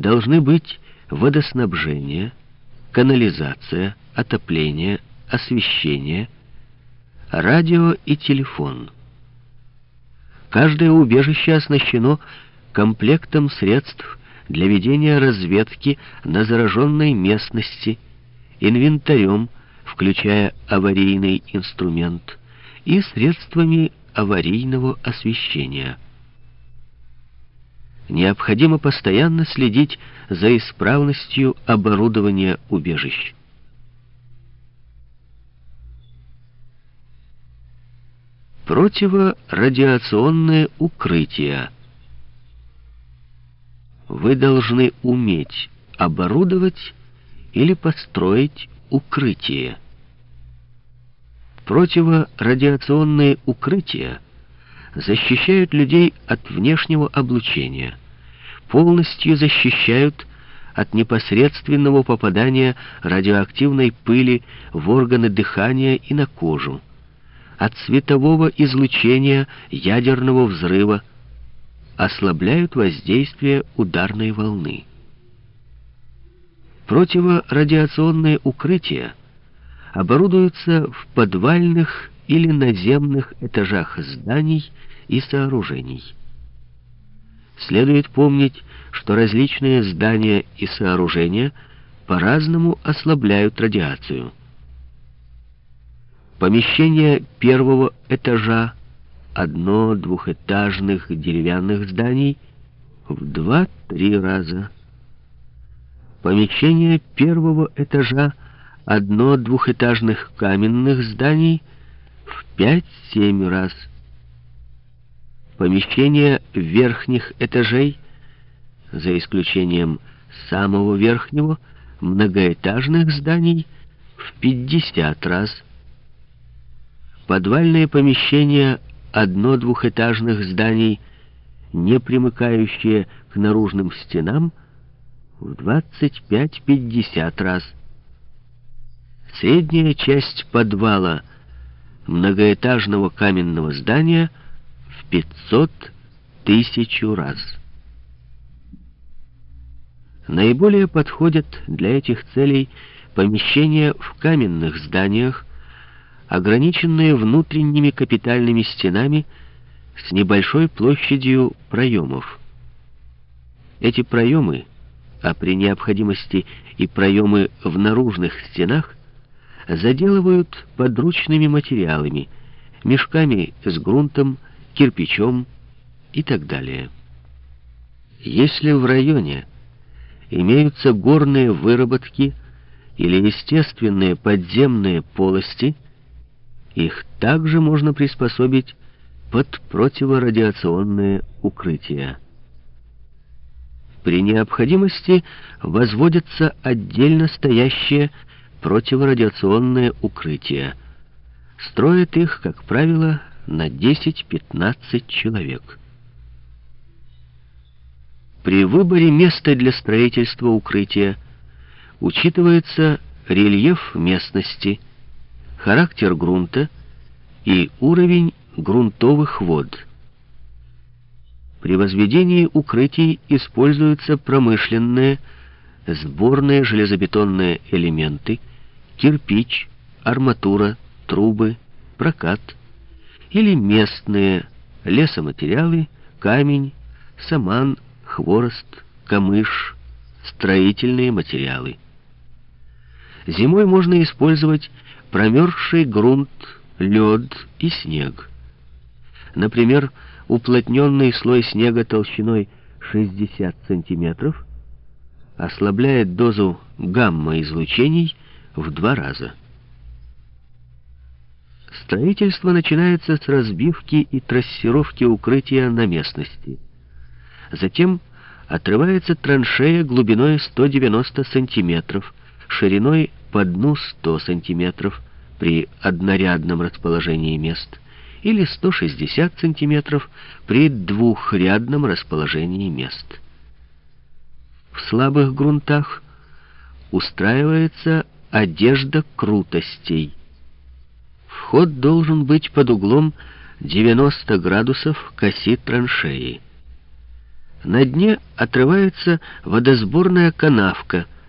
должны быть водоснабжение, канализация, отопление, освещение, радио и телефон. Каждое убежище оснащено комплектом средств для ведения разведки на зараженной местности, инвентарем, включая аварийный инструмент, и средствами аварийного освещения. Необходимо постоянно следить за исправностью оборудования убежищ. Противорадиационное укрытие. Вы должны уметь оборудовать или построить укрытие. Противорадиационные укрытия защищают людей от внешнего облучения, полностью защищают от непосредственного попадания радиоактивной пыли в органы дыхания и на кожу, от светового излучения ядерного взрыва, ослабляют воздействие ударной волны. Противорадиационные укрытия оборудуются в подвальных или наземных этажах зданий и сооружений. Следует помнить, что различные здания и сооружения по-разному ослабляют радиацию. Помещения первого этажа одно-двухэтажных деревянных зданий в два-три раза. Помещения первого этажа одно-двухэтажных каменных зданий пять-семь раз. Помещения верхних этажей, за исключением самого верхнего, многоэтажных зданий в 50 раз. Подвальные помещения одно-двухэтажных зданий, не примыкающие к наружным стенам, в 25-50 раз. Средняя часть подвала многоэтажного каменного здания в 500 тысячу раз. Наиболее подходят для этих целей помещения в каменных зданиях, ограниченные внутренними капитальными стенами с небольшой площадью проемов. Эти проемы, а при необходимости и проемы в наружных стенах, заделывают подручными материалами, мешками с грунтом, кирпичом и так далее. Если в районе имеются горные выработки или естественные подземные полости – их также можно приспособить под противорадиационные укрытия. При необходимости возводятся отдельно стоящие противорадиационные укрытия. Строят их, как правило, на 10-15 человек. При выборе места для строительства укрытия учитывается рельеф местности – характер грунта и уровень грунтовых вод. При возведении укрытий используются промышленные, сборные железобетонные элементы, кирпич, арматура, трубы, прокат или местные лесоматериалы, камень, саман, хворост, камыш, строительные материалы. Зимой можно использовать промерзший грунт, лед и снег. Например, уплотненный слой снега толщиной 60 сантиметров ослабляет дозу гамма-излучений в два раза. Строительство начинается с разбивки и трассировки укрытия на местности. Затем отрывается траншея глубиной 190 сантиметров, шириной по дну 100 сантиметров при однорядном расположении мест или 160 сантиметров при двухрядном расположении мест. В слабых грунтах устраивается одежда крутостей. Вход должен быть под углом 90 градусов к траншеи. На дне отрывается водосборная канавка —